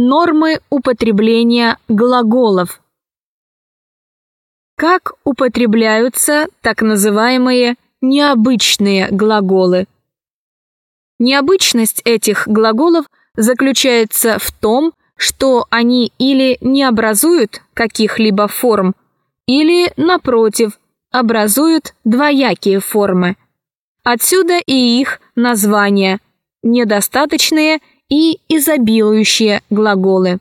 Нормы употребления глаголов. Как употребляются так называемые необычные глаголы? Необычность этих глаголов заключается в том, что они или не образуют каких-либо форм, или, напротив, образуют двоякие формы. Отсюда и их названия – недостаточные и изобилующие глаголы.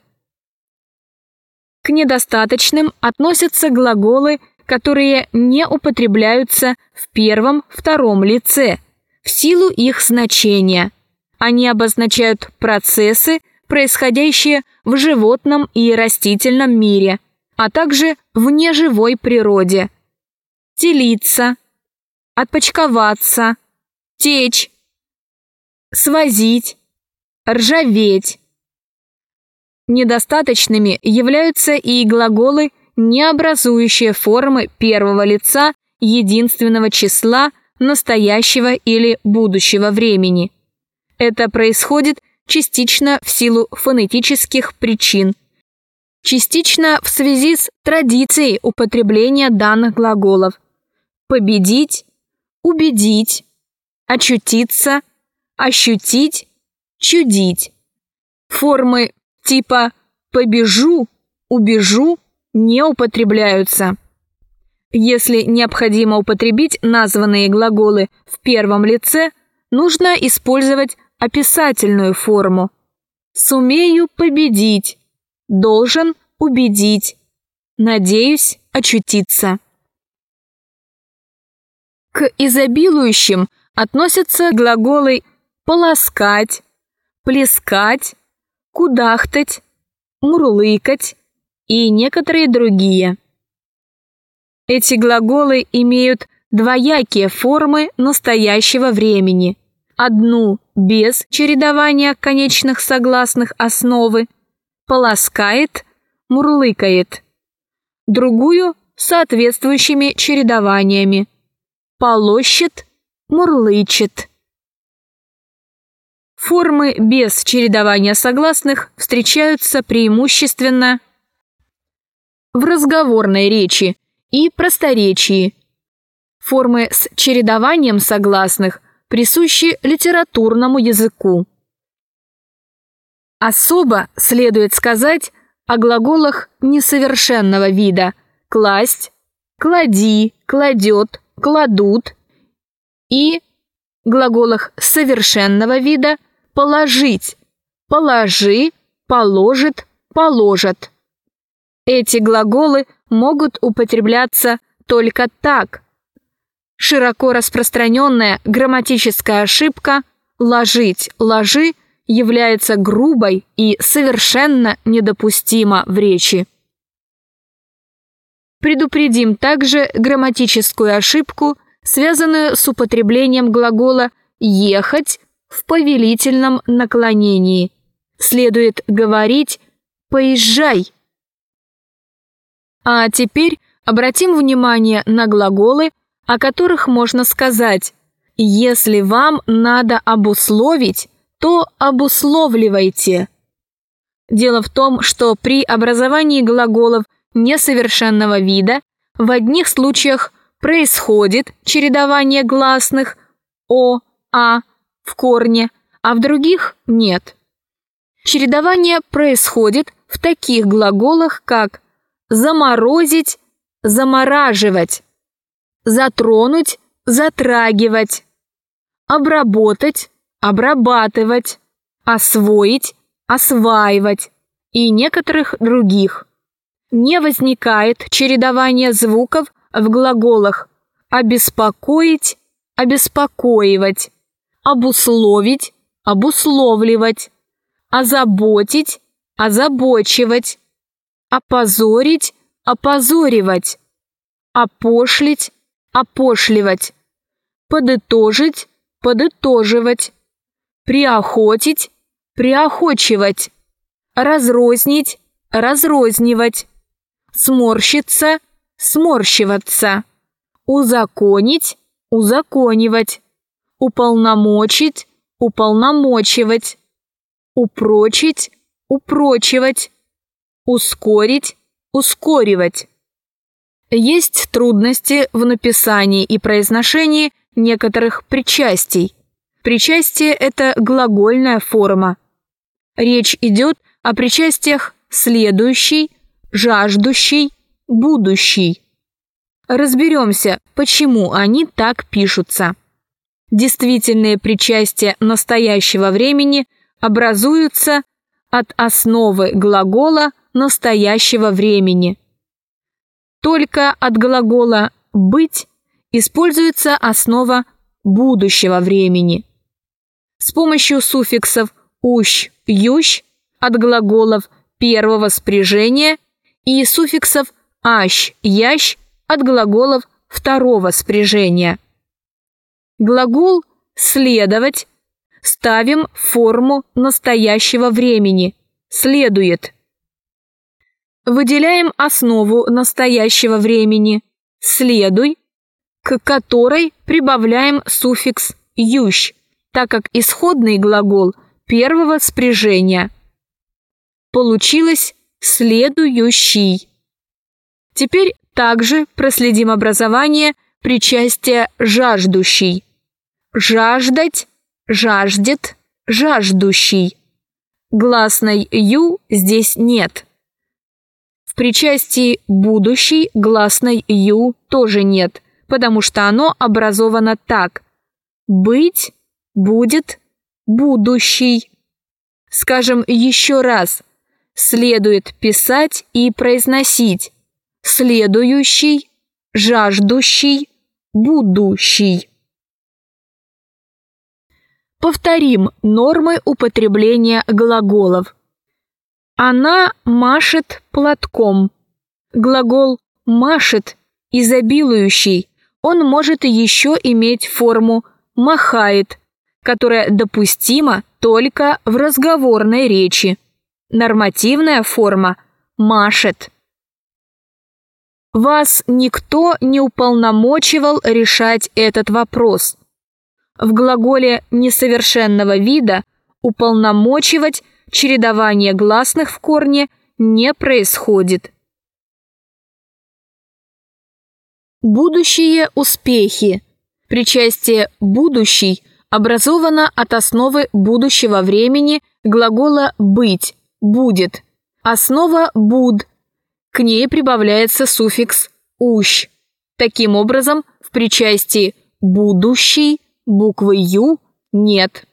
К недостаточным относятся глаголы, которые не употребляются в первом-втором лице, в силу их значения. Они обозначают процессы, происходящие в животном и растительном мире, а также в неживой природе. Телиться, отпочковаться, течь, свозить, ржаветь. Недостаточными являются и глаголы, не образующие формы первого лица единственного числа настоящего или будущего времени. Это происходит частично в силу фонетических причин, частично в связи с традицией употребления данных глаголов «победить», «убедить», «очутиться», «ощутить», «чудить». Формы типа «побежу», «убежу» не употребляются. Если необходимо употребить названные глаголы в первом лице, нужно использовать описательную форму. Сумею победить, должен убедить, надеюсь очутиться. К изобилующим относятся глаголы полоскать, плескать, кудахтать, мурлыкать и некоторые другие. Эти глаголы имеют двоякие формы настоящего времени. Одну без чередования конечных согласных основы, полоскает, мурлыкает. Другую соответствующими чередованиями. Полощет, мурлычет. Формы без чередования согласных встречаются преимущественно в разговорной речи и просторечии. Формы с чередованием согласных присущи литературному языку. Особо следует сказать о глаголах несовершенного вида «класть», «клади», «кладет», «кладут» и глаголах совершенного вида «положить», «положи», «положит», «положат». Эти глаголы могут употребляться только так. Широко распространенная грамматическая ошибка «ложить», «ложи» является грубой и совершенно недопустима в речи. Предупредим также грамматическую ошибку, связанную с употреблением глагола «ехать» в повелительном наклонении. Следует говорить «поезжай», а теперь обратим внимание на глаголы, о которых можно сказать «если вам надо обусловить, то обусловливайте». Дело в том, что при образовании глаголов несовершенного вида в одних случаях происходит чередование гласных «о», «а» в корне, а в других нет. Чередование происходит в таких глаголах, как заморозить, замораживать, затронуть, затрагивать, обработать, обрабатывать, освоить, осваивать и некоторых других. Не возникает чередование звуков в глаголах обеспокоить, обеспокоивать, обусловить, обусловливать, озаботить, озабочивать, опозорить, опозоривать, опошлить, опошливать, подытожить, подытоживать, приохотить, приохочивать, разрознить, разрознивать, сморщиться, сморщиваться, узаконить, узаконивать, уполномочить, уполномочивать, упрочить, упрочивать, ускорить, ускоривать. Есть трудности в написании и произношении некоторых причастий. Причастие – это глагольная форма. Речь идет о причастиях следующий, жаждущий, будущий. Разберемся, почему они так пишутся. Действительные причастия настоящего времени образуются от основы глагола настоящего времени. Только от глагола «быть» используется основа будущего времени. С помощью суффиксов «ущ», «ющ» от глаголов первого спряжения и суффиксов «ащ», «ящ» от глаголов второго спряжения. Глагол «следовать» ставим форму настоящего времени. Следует. Выделяем основу настоящего времени. Следуй, к которой прибавляем суффикс «ющ», так как исходный глагол первого спряжения. Получилось «следующий». Теперь также проследим образование причастия «жаждущий». Жаждать, жаждет, жаждущий. Гласной «ю» здесь нет. В причастии «будущий» гласной «ю» тоже нет, потому что оно образовано так. Быть, будет, будущий. Скажем еще раз. Следует писать и произносить. Следующий, жаждущий, будущий. Повторим нормы употребления глаголов. Она машет платком. Глагол «машет» изобилующий, он может еще иметь форму «махает», которая допустима только в разговорной речи. Нормативная форма «машет». Вас никто не уполномочивал решать этот вопрос. В глаголе несовершенного вида уполномочивать чередование гласных в корне не происходит. Будущие успехи. Причастие «будущий» образовано от основы будущего времени глагола «быть» – «будет». Основа «буд». К ней прибавляется суффикс «ущ». Таким образом, в причастии «будущий» буквы «ю» нет.